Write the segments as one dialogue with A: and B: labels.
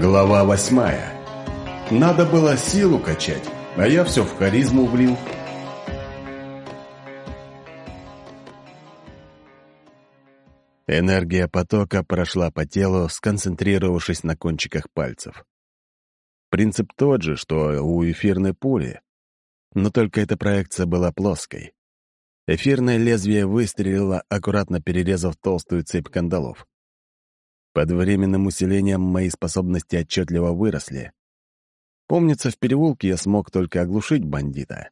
A: Глава восьмая. Надо было силу качать, а я все в харизму влил.
B: Энергия потока прошла по телу, сконцентрировавшись на кончиках пальцев. Принцип тот же, что у эфирной пули, но только эта проекция была плоской. Эфирное лезвие выстрелило, аккуратно перерезав толстую цепь кандалов. Под временным усилением мои способности отчетливо выросли. Помнится, в переулке я смог только оглушить бандита.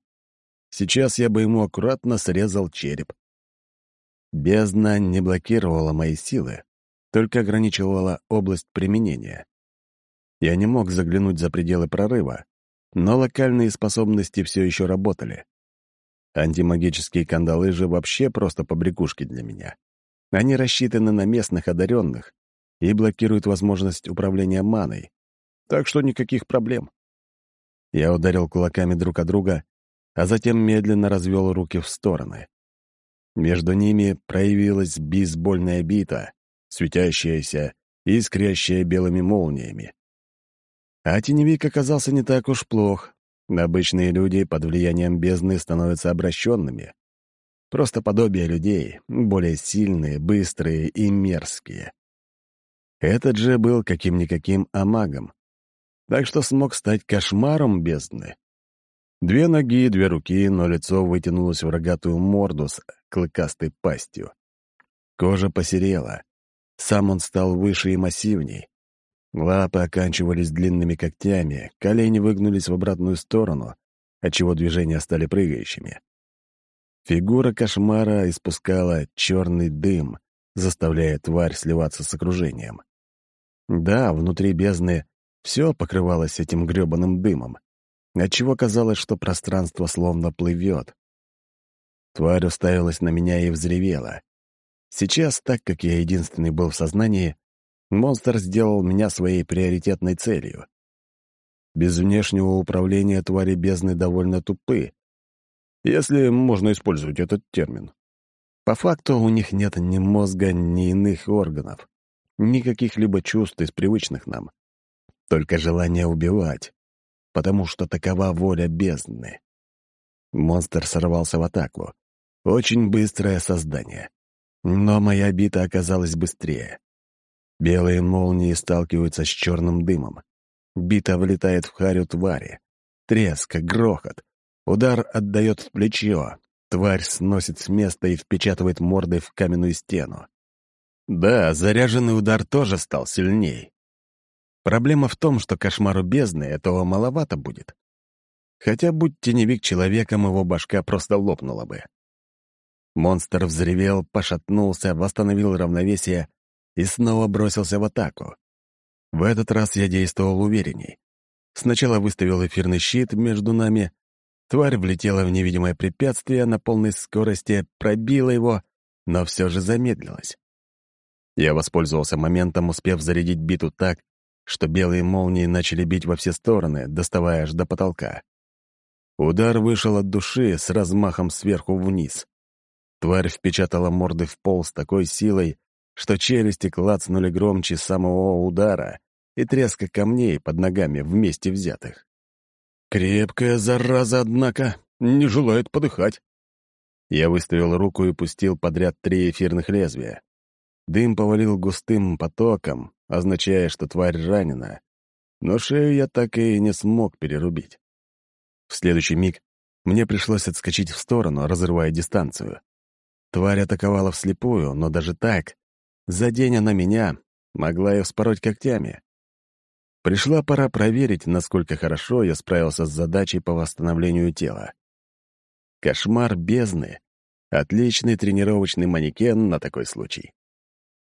B: Сейчас я бы ему аккуратно срезал череп. Бездна не блокировала мои силы, только ограничивала область применения. Я не мог заглянуть за пределы прорыва, но локальные способности все еще работали. Антимагические кандалы же вообще просто побрякушки для меня. Они рассчитаны на местных одаренных, и блокирует возможность управления маной, так что никаких проблем. Я ударил кулаками друг от друга, а затем медленно развел руки в стороны. Между ними проявилась бейсбольная бита, светящаяся и искрящая белыми молниями. А теневик оказался не так уж плох. Обычные люди под влиянием бездны становятся обращенными. Просто подобие людей, более сильные, быстрые и мерзкие. Этот же был каким-никаким амагом, так что смог стать кошмаром бездны. Две ноги, две руки, но лицо вытянулось в рогатую морду с клыкастой пастью. Кожа посерела. Сам он стал выше и массивней. Лапы оканчивались длинными когтями, колени выгнулись в обратную сторону, отчего движения стали прыгающими. Фигура кошмара испускала черный дым, заставляя тварь сливаться с окружением. Да, внутри бездны все покрывалось этим грёбаным дымом, отчего казалось, что пространство словно плывет. Тварь уставилась на меня и взревела. Сейчас, так как я единственный был в сознании, монстр сделал меня своей приоритетной целью. Без внешнего управления твари бездны довольно тупы, если можно использовать этот термин. По факту у них нет ни мозга, ни иных органов никаких либо чувств из привычных нам. Только желание убивать, потому что такова воля бездны. Монстр сорвался в атаку. Очень быстрое создание. Но моя бита оказалась быстрее. Белые молнии сталкиваются с черным дымом. Бита влетает в харю твари. Треск, грохот. Удар отдает в плечо. Тварь сносит с места и впечатывает мордой в каменную стену. Да, заряженный удар тоже стал сильней. Проблема в том, что кошмару бездны этого маловато будет. Хотя, будь теневик человеком, его башка просто лопнула бы. Монстр взревел, пошатнулся, восстановил равновесие и снова бросился в атаку. В этот раз я действовал уверенней. Сначала выставил эфирный щит между нами, тварь влетела в невидимое препятствие на полной скорости, пробила его, но все же замедлилась. Я воспользовался моментом, успев зарядить биту так, что белые молнии начали бить во все стороны, доставая аж до потолка. Удар вышел от души с размахом сверху вниз. Тварь впечатала морды в пол с такой силой, что челюсти клацнули громче самого удара и треска камней под ногами вместе взятых. Крепкая зараза, однако, не желает подыхать. Я выставил руку и пустил подряд три эфирных лезвия. Дым повалил густым потоком, означая, что тварь ранена. Но шею я так и не смог перерубить. В следующий миг мне пришлось отскочить в сторону, разрывая дистанцию. Тварь атаковала вслепую, но даже так, задень она меня, могла ее вспороть когтями. Пришла пора проверить, насколько хорошо я справился с задачей по восстановлению тела. Кошмар бездны — отличный тренировочный манекен на такой случай.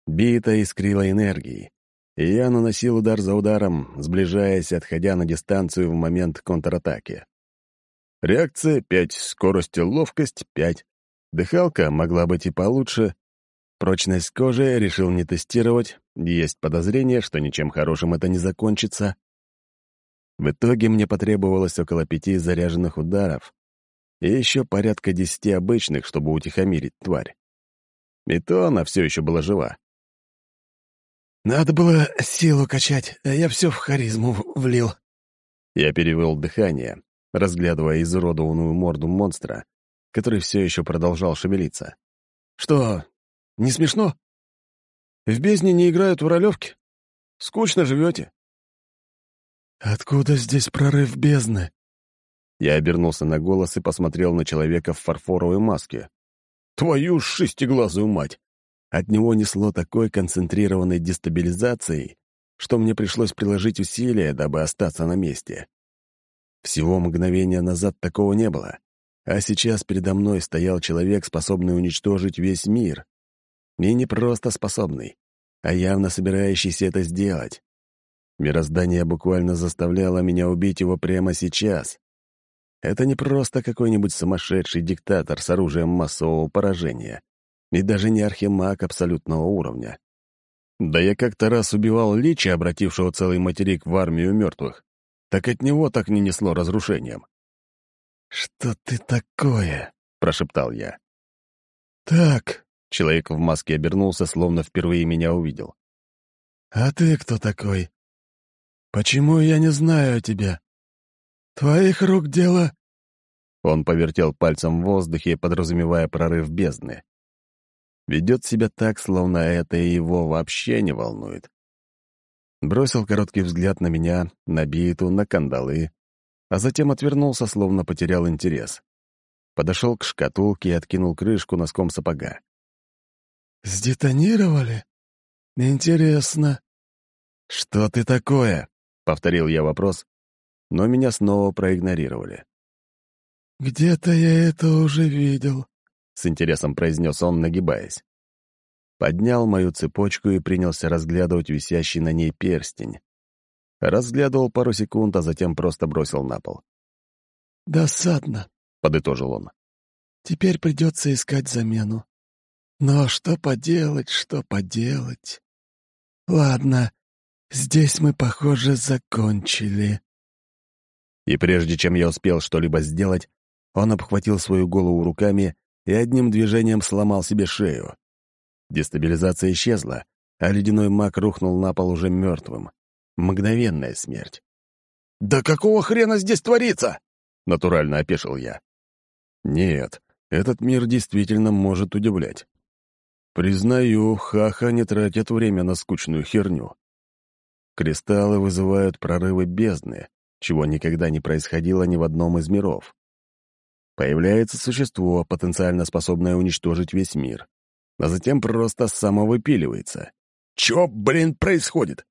B: Бита искрила энергией, и я наносил удар за ударом, сближаясь, отходя на дистанцию в момент контратаки. Реакция — пять, скорость и ловкость — пять. Дыхалка могла быть и получше. Прочность кожи решил не тестировать, есть подозрение, что ничем хорошим это не закончится. В итоге мне потребовалось около пяти заряженных ударов и еще порядка десяти обычных, чтобы утихомирить тварь. И то она все еще была жива. «Надо было силу качать, а я все в харизму влил». Я перевел дыхание, разглядывая изуродованную морду монстра, который все еще продолжал шевелиться. «Что, не смешно? В бездне не играют в ролевки? Скучно живете?» «Откуда здесь прорыв бездны?» Я обернулся на голос и посмотрел на человека в фарфоровой маске. «Твою шестиглазую мать!» От него несло такой концентрированной дестабилизацией, что мне пришлось приложить усилия, дабы остаться на месте. Всего мгновения назад такого не было, а сейчас передо мной стоял человек, способный уничтожить весь мир. И не просто способный, а явно собирающийся это сделать. Мироздание буквально заставляло меня убить его прямо сейчас. Это не просто какой-нибудь сумасшедший диктатор с оружием массового поражения. И даже не архимаг абсолютного уровня. Да я как-то раз убивал Лича, обратившего целый материк в армию мертвых. Так от него так не несло разрушением. «Что ты такое?» — прошептал я. «Так», — человек в маске обернулся, словно впервые меня увидел. «А ты кто такой? Почему я не знаю о тебе? Твоих рук дело...» Он повертел пальцем в воздухе, подразумевая прорыв бездны. Ведет себя так, словно это его вообще не волнует. Бросил короткий взгляд на меня, на биту, на кандалы, а затем отвернулся, словно потерял интерес. Подошел к шкатулке и откинул крышку носком сапога. «Сдетонировали? Интересно». «Что ты такое?» — повторил я вопрос, но меня снова проигнорировали. «Где-то я это уже видел», — с интересом произнес он, нагибаясь. Поднял мою цепочку и принялся разглядывать висящий на ней перстень. Разглядывал пару секунд, а затем просто бросил на пол. «Досадно», — подытожил он. «Теперь придется искать замену. Но что поделать, что поделать? Ладно, здесь мы, похоже, закончили». И прежде чем я успел что-либо сделать, он обхватил свою голову руками и одним движением сломал себе шею. Дестабилизация исчезла, а ледяной маг рухнул на пол уже мертвым. Мгновенная смерть. «Да какого хрена здесь творится?» — натурально опешил я. «Нет, этот мир действительно может удивлять. Признаю, хаха не тратит время на скучную херню. Кристаллы вызывают прорывы бездны, чего никогда не происходило ни в одном из миров. Появляется существо, потенциально способное уничтожить весь мир, а затем просто самовыпиливается. Чё, блин, происходит?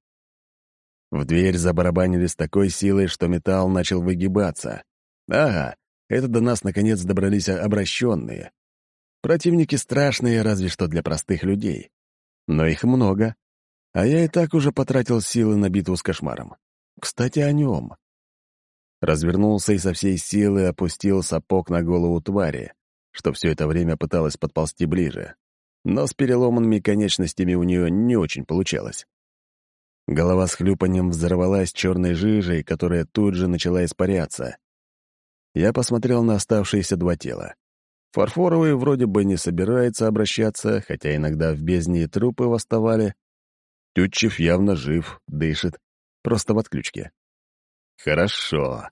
B: В дверь забарабанили с такой силой, что металл начал выгибаться. Ага, это до нас наконец добрались обращенные. Противники страшные, разве что для простых людей. Но их много. А я и так уже потратил силы на битву с кошмаром. Кстати, о нем развернулся и со всей силы опустил сапог на голову твари, что все это время пыталась подползти ближе. Но с переломанными конечностями у нее не очень получалось. Голова с хлюпанием взорвалась черной жижей, которая тут же начала испаряться. Я посмотрел на оставшиеся два тела. Фарфоровый вроде бы не собирается обращаться, хотя иногда в бездне трупы восставали. Тютчев явно жив, дышит, просто в отключке. Хорошо.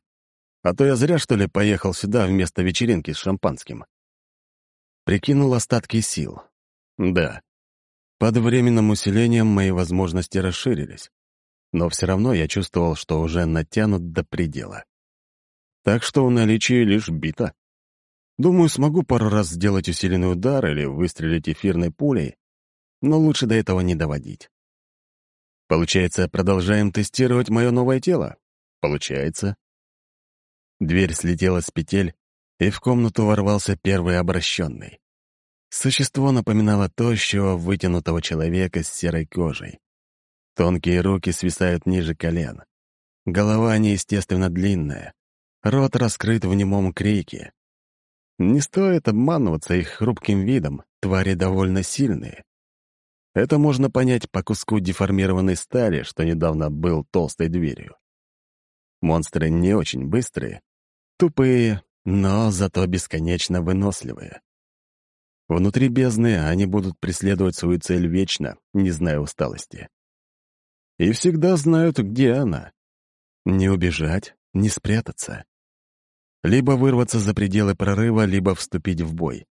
B: А то я зря, что ли, поехал сюда вместо вечеринки с шампанским. Прикинул остатки сил. Да. Под временным усилением мои возможности расширились. Но все равно я чувствовал, что уже натянут до предела. Так что в наличии лишь бита. Думаю, смогу пару раз сделать усиленный удар или выстрелить эфирной пулей, но лучше до этого не доводить. Получается, продолжаем тестировать мое новое тело? Получается. Дверь слетела с петель, и в комнату ворвался первый обращенный. Существо напоминало тощего, вытянутого человека с серой кожей. Тонкие руки свисают ниже колен. Голова неестественно длинная. Рот раскрыт в немом крике. Не стоит обманываться их хрупким видом, твари довольно сильные. Это можно понять по куску деформированной стали, что недавно был толстой дверью. Монстры не очень быстрые, тупые, но зато бесконечно выносливые. Внутри бездны они будут преследовать свою цель вечно, не зная усталости. и всегда знают, где она. Не убежать, не спрятаться. Либо вырваться за пределы прорыва, либо вступить в бой.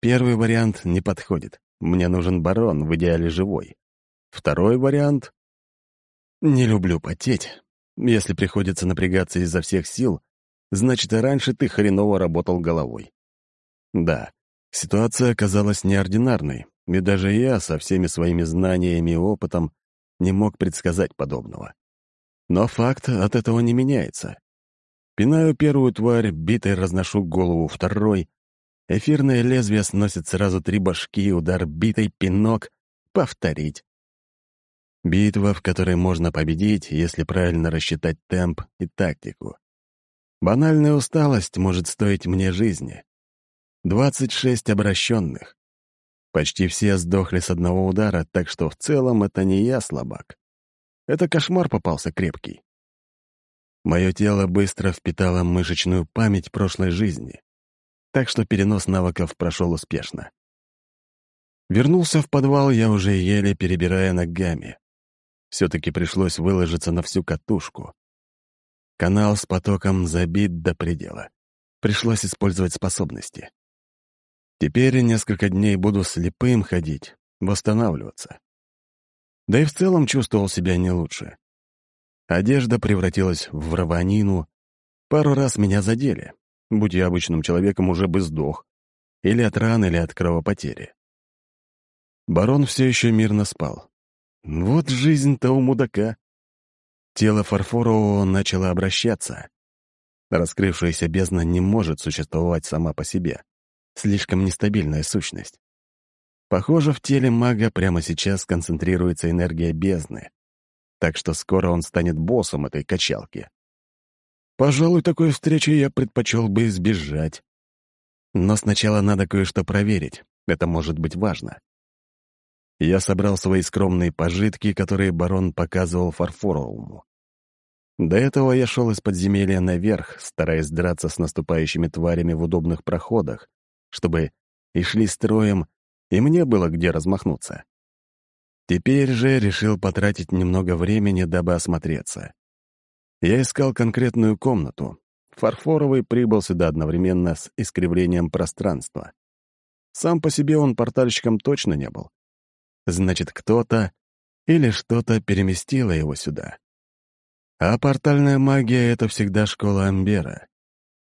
B: Первый вариант не подходит. Мне нужен барон, в идеале живой. Второй вариант... Не люблю потеть. Если приходится напрягаться изо всех сил, значит, и раньше ты хреново работал головой. Да, ситуация оказалась неординарной, и даже я со всеми своими знаниями и опытом не мог предсказать подобного. Но факт от этого не меняется. Пинаю первую тварь, битой разношу голову второй. Эфирное лезвие сносит сразу три башки, удар битой, пинок. Повторить. Битва, в которой можно победить, если правильно рассчитать темп и тактику. Банальная усталость может стоить мне жизни. 26 обращенных. Почти все сдохли с одного удара, так что в целом это не я слабак. Это кошмар попался крепкий. Мое тело быстро впитало мышечную память прошлой жизни, так что перенос навыков прошел успешно. Вернулся в подвал я уже еле перебирая ногами. Все-таки пришлось выложиться на всю катушку. Канал с потоком забит до предела. Пришлось использовать способности. Теперь несколько дней буду слепым ходить, восстанавливаться. Да и в целом чувствовал себя не лучше. Одежда превратилась в рванину. Пару раз меня задели. Будь я обычным человеком, уже бы сдох. Или от ран, или от кровопотери. Барон все еще мирно спал. Вот жизнь-то у мудака. Тело Фарфорового начало обращаться. Раскрывшаяся бездна не может существовать сама по себе. Слишком нестабильная сущность. Похоже, в теле мага прямо сейчас концентрируется энергия бездны, так что скоро он станет боссом этой качалки. Пожалуй, такой встречи я предпочел бы избежать. Но сначала надо кое-что проверить, это может быть важно. Я собрал свои скромные пожитки, которые барон показывал Фарфоровому. До этого я шел из подземелья наверх, стараясь драться с наступающими тварями в удобных проходах, чтобы и шли строем, и мне было где размахнуться. Теперь же решил потратить немного времени, дабы осмотреться. Я искал конкретную комнату. Фарфоровый прибыл сюда одновременно с искривлением пространства. Сам по себе он портальщиком точно не был. Значит, кто-то или что-то переместило его сюда. А портальная магия — это всегда школа Амбера.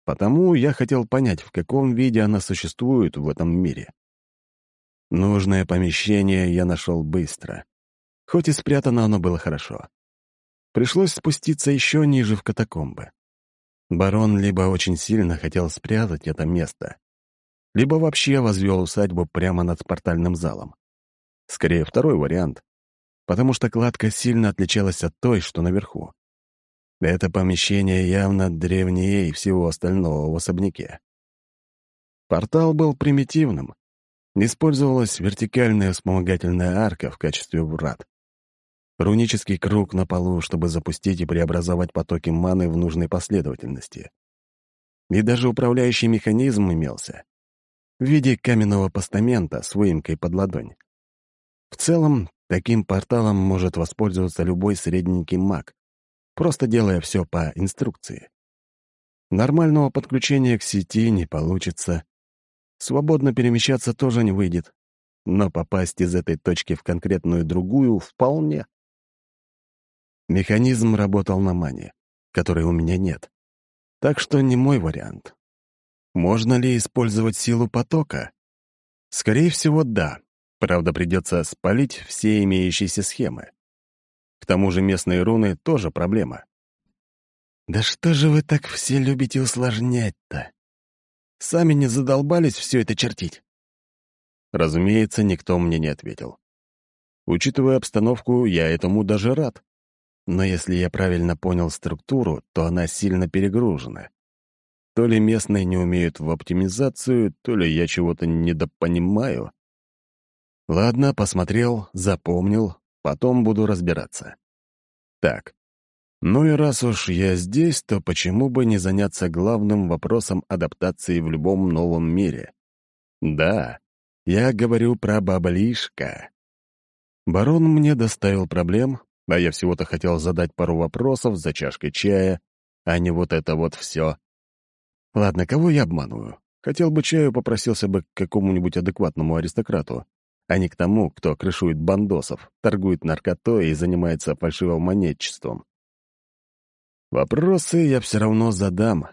B: Потому я хотел понять, в каком виде она существует в этом мире. Нужное помещение я нашел быстро. Хоть и спрятано оно было хорошо. Пришлось спуститься еще ниже в катакомбы. Барон либо очень сильно хотел спрятать это место, либо вообще возвел усадьбу прямо над портальным залом. Скорее, второй вариант, потому что кладка сильно отличалась от той, что наверху. Это помещение явно древнее всего остального в особняке. Портал был примитивным. Использовалась вертикальная вспомогательная арка в качестве врат. Рунический круг на полу, чтобы запустить и преобразовать потоки маны в нужной последовательности. И даже управляющий механизм имелся. В виде каменного постамента с выемкой под ладонь. Целом, таким порталом может воспользоваться любой средненький маг, просто делая все по инструкции. Нормального подключения к сети не получится. Свободно перемещаться тоже не выйдет. Но попасть из этой точки в конкретную другую вполне. Механизм работал на мане, которой у меня нет. Так что не мой вариант. Можно ли использовать силу потока? Скорее всего, да. Правда, придется спалить все имеющиеся схемы. К тому же местные руны тоже проблема. «Да что же вы так все любите усложнять-то? Сами не задолбались все это чертить?» Разумеется, никто мне не ответил. Учитывая обстановку, я этому даже рад. Но если я правильно понял структуру, то она сильно перегружена. То ли местные не умеют в оптимизацию, то ли я чего-то недопонимаю. Ладно, посмотрел, запомнил, Потом буду разбираться. Так, ну и раз уж я здесь, то почему бы не заняться главным вопросом адаптации в любом новом мире? Да, я говорю про баблишка. Барон мне доставил проблем, А я всего-то хотел задать пару вопросов за чашкой чая, а не вот это вот все. Ладно, кого я обманываю? Хотел бы чаю, попросился бы к какому-нибудь адекватному аристократу, а не к тому, кто крышует бандосов, торгует наркотой и занимается фальшивым монетчеством. Вопросы я все равно задам,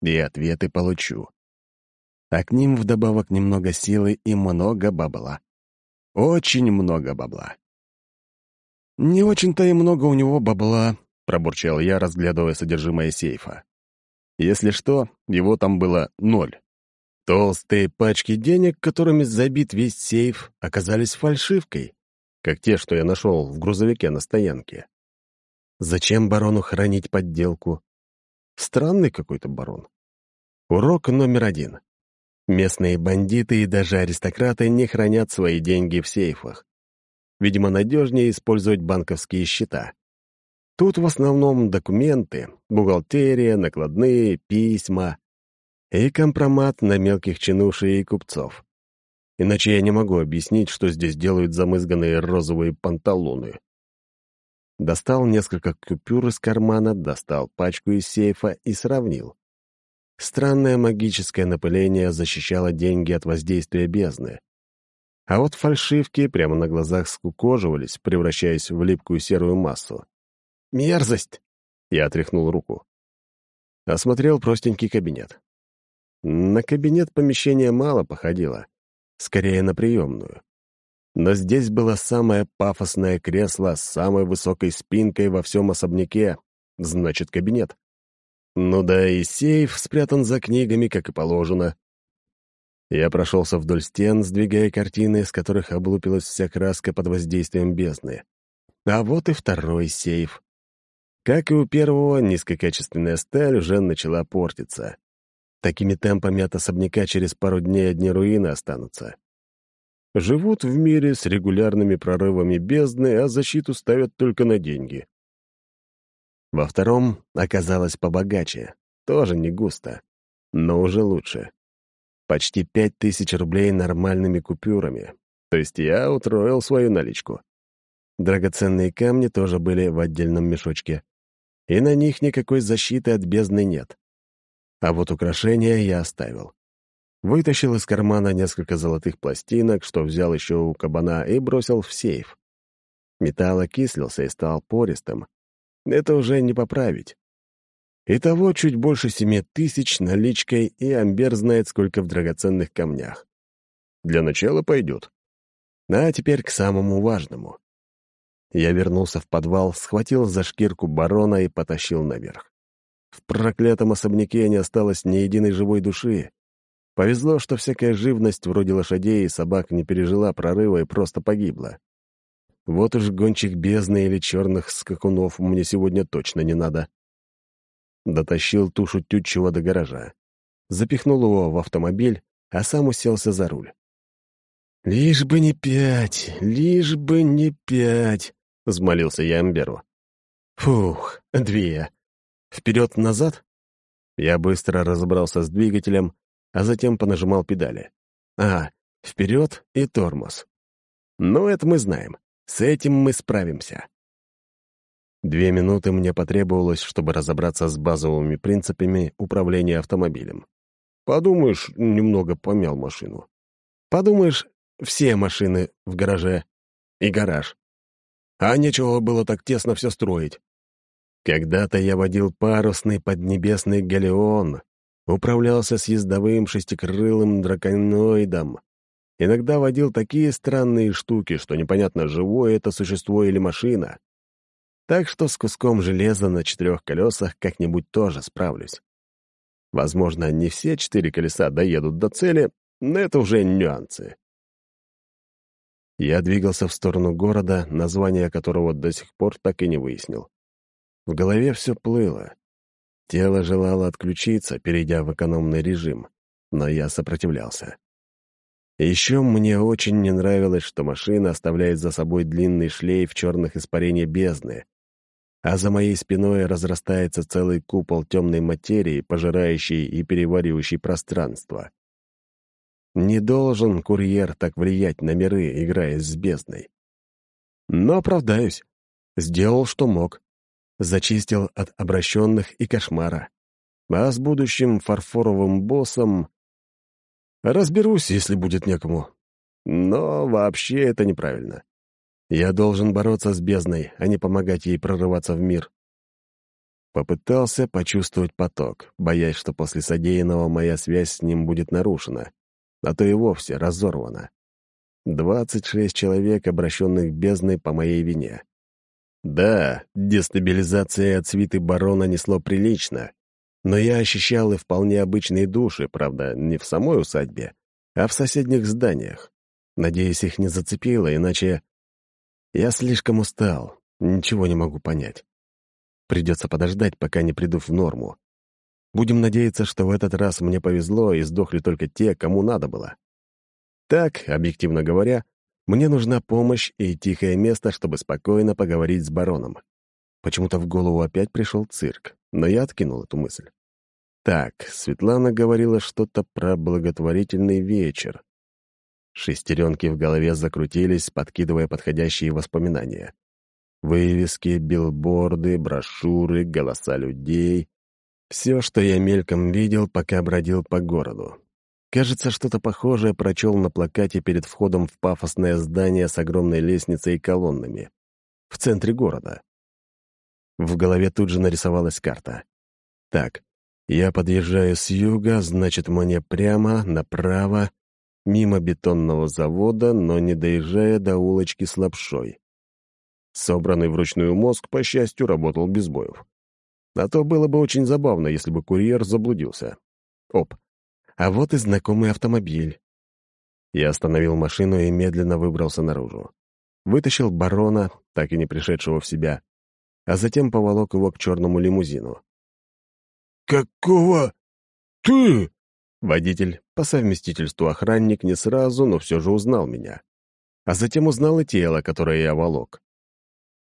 B: и ответы получу. А к ним вдобавок немного силы и много бабла. Очень много бабла. «Не очень-то и много у него бабла», — пробурчал я, разглядывая содержимое сейфа. Если что, его там было ноль. Толстые пачки денег, которыми забит весь сейф, оказались фальшивкой, как те, что я нашел в грузовике на стоянке. Зачем барону хранить подделку? Странный какой-то барон. Урок номер один. Местные бандиты и даже аристократы не хранят свои деньги в сейфах. Видимо, надежнее использовать банковские счета. Тут в основном документы, бухгалтерия, накладные, письма и компромат на мелких чинушей и купцов. Иначе я не могу объяснить, что здесь делают замызганные розовые панталоны. Достал несколько купюр из кармана, достал пачку из сейфа и сравнил. Странное магическое напыление защищало деньги от воздействия бездны. А вот фальшивки прямо на глазах скукоживались, превращаясь в липкую серую массу. «Мерзость!» — я отряхнул руку. Осмотрел простенький кабинет. На кабинет помещение мало походило, скорее на приемную. Но здесь было самое пафосное кресло с самой высокой спинкой во всем особняке, значит, кабинет. Ну да и сейф спрятан за книгами, как и положено. Я прошелся вдоль стен, сдвигая картины, с которых облупилась вся краска под воздействием бездны. А вот и второй сейф. Как и у первого, низкокачественная сталь уже начала портиться. Такими темпами от особняка через пару дней одни руины останутся. Живут в мире с регулярными прорывами бездны, а защиту ставят только на деньги. Во втором оказалось побогаче, тоже не густо, но уже лучше. Почти пять тысяч рублей нормальными купюрами, то есть я утроил свою наличку. Драгоценные камни тоже были в отдельном мешочке, и на них никакой защиты от бездны нет. А вот украшения я оставил. Вытащил из кармана несколько золотых пластинок, что взял еще у кабана, и бросил в сейф. Металл окислился и стал пористым. Это уже не поправить. Итого чуть больше семи тысяч наличкой, и Амбер знает, сколько в драгоценных камнях. Для начала пойдет. А теперь к самому важному. Я вернулся в подвал, схватил за шкирку барона и потащил наверх. В проклятом особняке не осталось ни единой живой души. Повезло, что всякая живность вроде лошадей и собак не пережила прорыва и просто погибла. Вот уж гонщик бездны или черных скакунов мне сегодня точно не надо. Дотащил тушу Тютчева до гаража. Запихнул его в автомобиль, а сам уселся за руль. «Лишь бы не пять, лишь бы не пять», — взмолился я Амберу. «Фух, две. Вперед-назад?» Я быстро разобрался с двигателем, а затем понажимал педали. А, вперед и тормоз. Ну, это мы знаем. С этим мы справимся. Две минуты мне потребовалось, чтобы разобраться с базовыми принципами управления автомобилем. Подумаешь, немного помял машину. Подумаешь, все машины в гараже. И гараж. А нечего было так тесно все строить. Когда-то я водил парусный поднебесный галеон, управлялся с ездовым шестикрылым драконоидом. Иногда водил такие странные штуки, что непонятно, живое это существо или машина. Так что с куском железа на четырех колесах как-нибудь тоже справлюсь. Возможно, не все четыре колеса доедут до цели, но это уже нюансы. Я двигался в сторону города, название которого до сих пор так и не выяснил. В голове все плыло. Тело желало отключиться, перейдя в экономный режим, но я сопротивлялся. Еще мне очень не нравилось, что машина оставляет за собой длинный шлейф черных испарений бездны, а за моей спиной разрастается целый купол темной материи, пожирающий и переваривающий пространство. Не должен курьер так влиять на миры, играя с бездной. Но оправдаюсь. Сделал, что мог. Зачистил от обращенных и кошмара. А с будущим фарфоровым боссом... Разберусь, если будет некому. Но вообще это неправильно. Я должен бороться с бездной, а не помогать ей прорываться в мир. Попытался почувствовать поток, боясь, что после содеянного моя связь с ним будет нарушена, а то и вовсе разорвана. Двадцать шесть человек, обращенных бездной по моей вине. Да, дестабилизация от свиты барона несло прилично, но я ощущал и вполне обычные души, правда, не в самой усадьбе, а в соседних зданиях. Надеюсь, их не зацепило, иначе я слишком устал, ничего не могу понять. Придется подождать, пока не приду в норму. Будем надеяться, что в этот раз мне повезло и сдохли только те, кому надо было. Так, объективно говоря, мне нужна помощь и тихое место, чтобы спокойно поговорить с бароном. Почему-то в голову опять пришел цирк, но я откинул эту мысль. Так, Светлана говорила что-то про благотворительный вечер. Шестеренки в голове закрутились, подкидывая подходящие воспоминания. Вывески, билборды, брошюры, голоса людей. Все, что я мельком видел, пока бродил по городу. Кажется, что-то похожее прочел на плакате перед входом в пафосное здание с огромной лестницей и колоннами. В центре города. В голове тут же нарисовалась карта. Так, я подъезжаю с юга, значит, мне прямо, направо, мимо бетонного завода, но не доезжая до улочки с лапшой. Собранный вручную мозг, по счастью, работал без боев. А то было бы очень забавно, если бы курьер заблудился. Оп, а вот и знакомый автомобиль. Я остановил машину и медленно выбрался наружу. Вытащил барона, так и не пришедшего в себя, а затем поволок его к черному лимузину.
A: «Какого? Ты?»
B: Водитель, по совместительству охранник, не сразу, но все же узнал меня. А затем узнал и тело, которое я волок.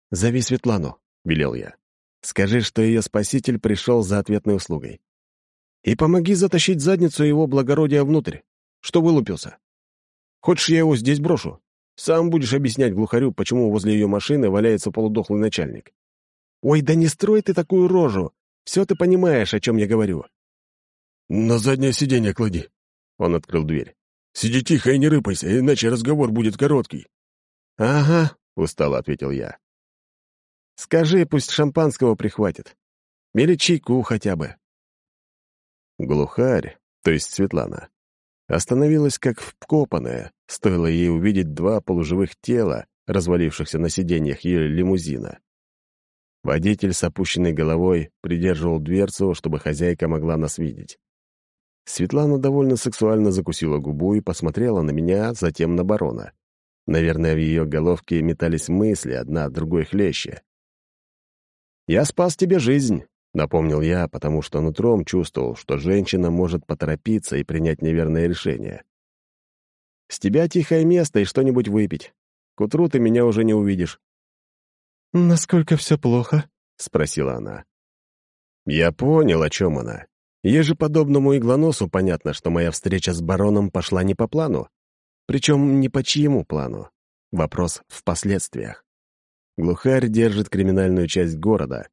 B: «Зови Светлану», — велел я. «Скажи, что ее спаситель пришел за ответной услугой. И помоги затащить задницу его благородия внутрь, что вылупился. Хочешь, я его здесь брошу? Сам будешь объяснять глухарю, почему возле ее машины валяется полудохлый начальник. Ой, да не строй ты такую рожу. Все ты понимаешь, о чем я говорю.
A: «На заднее сиденье клади».
B: Он открыл дверь.
A: «Сиди тихо и не рыпайся, иначе разговор будет короткий».
B: «Ага», — устало ответил я. «Скажи, пусть шампанского прихватит. Или чайку хотя бы». Глухарь, то есть Светлана, остановилась как вкопанная, стоило ей увидеть два полуживых тела, развалившихся на сиденьях ее лимузина. Водитель с опущенной головой придерживал дверцу, чтобы хозяйка могла нас видеть. Светлана довольно сексуально закусила губу и посмотрела на меня, затем на барона. Наверное, в ее головке метались мысли, одна другой хлеще. «Я спас тебе жизнь», — напомнил я, потому что нутром чувствовал, что женщина может поторопиться и принять неверное решение. «С тебя тихое место и что-нибудь выпить. К утру ты меня уже не увидишь».
C: «Насколько все плохо?»
B: — спросила она. Я понял, о чем она. Ежеподобному иглоносу понятно, что моя встреча с бароном пошла не по плану. Причем не по чьему плану. Вопрос в последствиях. Глухарь держит криминальную часть города.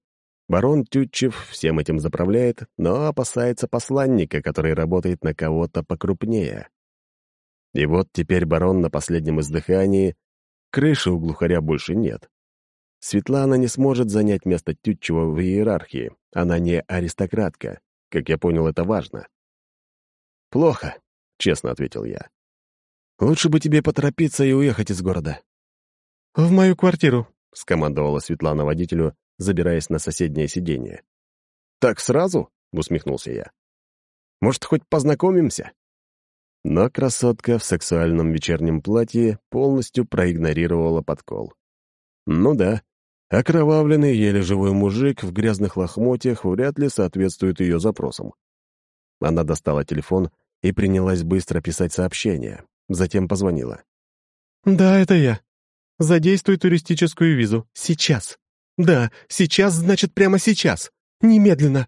B: Барон Тютчев всем этим заправляет, но опасается посланника, который работает на кого-то покрупнее. И вот теперь барон на последнем издыхании, крыши у глухаря больше нет. Светлана не сможет занять место Тютчева в иерархии, она не аристократка. Как я понял, это важно. «Плохо», — честно ответил я. «Лучше бы тебе поторопиться и уехать из города».
C: «В мою квартиру», —
B: скомандовала Светлана водителю, забираясь на соседнее сиденье. «Так сразу?» — усмехнулся я. «Может, хоть познакомимся?» Но красотка в сексуальном вечернем платье полностью проигнорировала подкол. «Ну да, Окровавленный, еле живой мужик в грязных лохмотьях вряд ли соответствует ее запросам. Она достала телефон и принялась быстро писать сообщение. Затем позвонила.
C: «Да, это я. Задействуй туристическую визу. Сейчас. Да, сейчас значит прямо сейчас. Немедленно».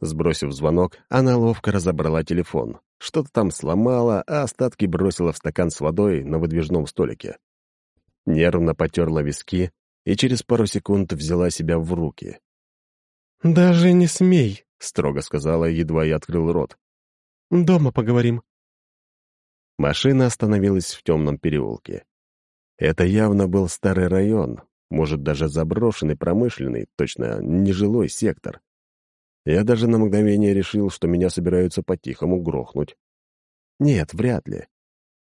B: Сбросив звонок, она ловко разобрала телефон. Что-то там сломала, а остатки бросила в стакан с водой на выдвижном столике. Нервно потерла виски и через пару секунд взяла себя в руки.
C: «Даже не смей», —
B: строго сказала, едва я открыл рот.
C: «Дома поговорим».
B: Машина остановилась в темном переулке. Это явно был старый район, может, даже заброшенный промышленный, точно нежилой сектор. Я даже на мгновение решил, что меня собираются по-тихому грохнуть. Нет, вряд ли.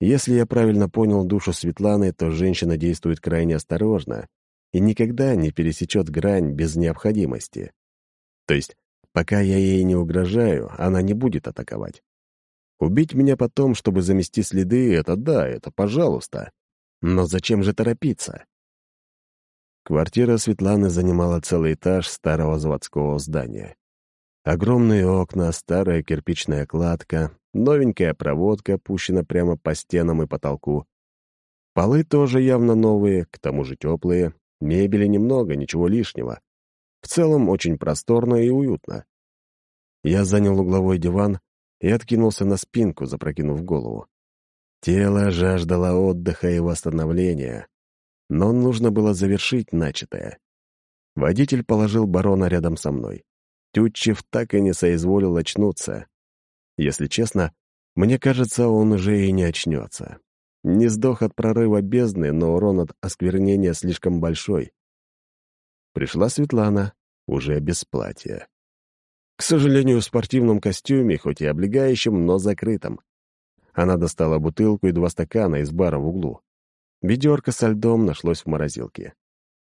B: Если я правильно понял душу Светланы, то женщина действует крайне осторожно и никогда не пересечет грань без необходимости. То есть, пока я ей не угрожаю, она не будет атаковать. Убить меня потом, чтобы замести следы, это да, это пожалуйста. Но зачем же торопиться? Квартира Светланы занимала целый этаж старого заводского здания. Огромные окна, старая кирпичная кладка, новенькая проводка пущена прямо по стенам и потолку. Полы тоже явно новые, к тому же теплые, мебели немного, ничего лишнего. В целом очень просторно и уютно. Я занял угловой диван и откинулся на спинку, запрокинув голову. Тело жаждало отдыха и восстановления, но нужно было завершить начатое. Водитель положил барона рядом со мной. Тютчев так и не соизволил очнуться. Если честно, мне кажется, он уже и не очнется. Не сдох от прорыва бездны, но урон от осквернения слишком большой. Пришла Светлана, уже без платья. К сожалению, в спортивном костюме, хоть и облегающем, но закрытом. Она достала бутылку и два стакана из бара в углу. Ведерко со льдом нашлось в морозилке.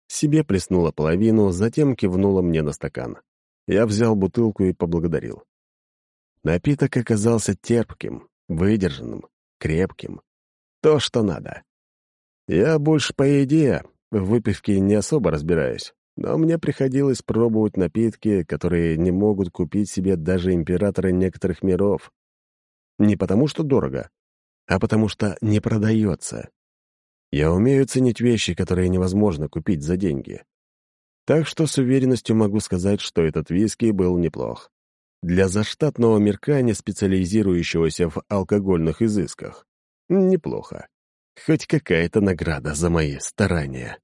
B: Себе плеснула половину, затем кивнула мне на стакан. Я взял бутылку и поблагодарил. Напиток оказался терпким, выдержанным, крепким. То, что надо. Я больше по еде, в выпивке не особо разбираюсь, но мне приходилось пробовать напитки, которые не могут купить себе даже императоры некоторых миров. Не потому что дорого, а потому что не продается. Я умею ценить вещи, которые невозможно купить за деньги. Так что с уверенностью могу сказать, что этот виски был неплох. Для заштатного мирка, не специализирующегося в алкогольных изысках. Неплохо. Хоть какая-то награда за мои старания.